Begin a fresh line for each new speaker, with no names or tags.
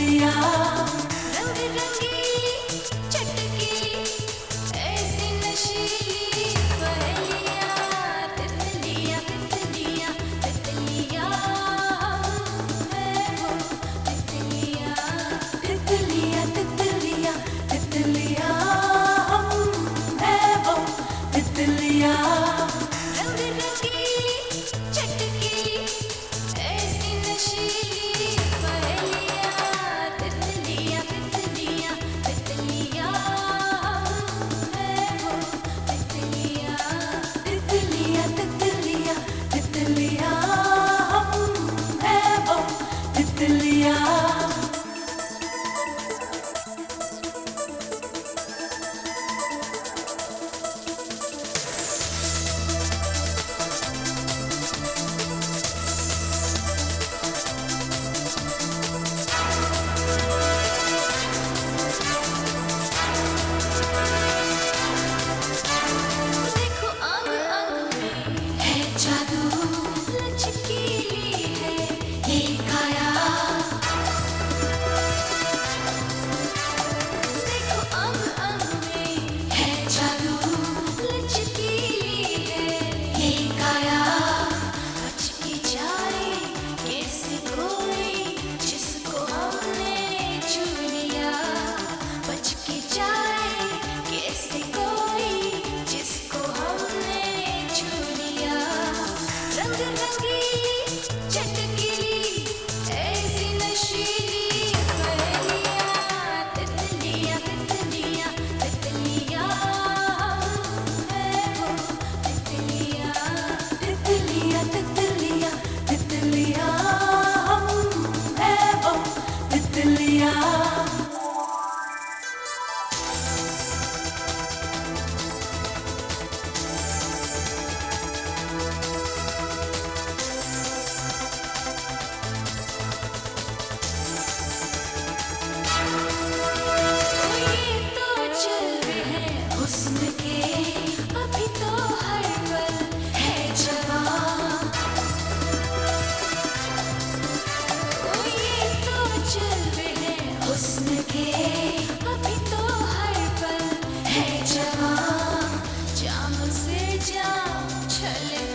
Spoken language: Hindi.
yeah in. हुस्न के अभी तो हर पल है जवान ओ ये तो जलवे हैं हुस्न के अभी तो हर पल है जवान जाम से जाम छल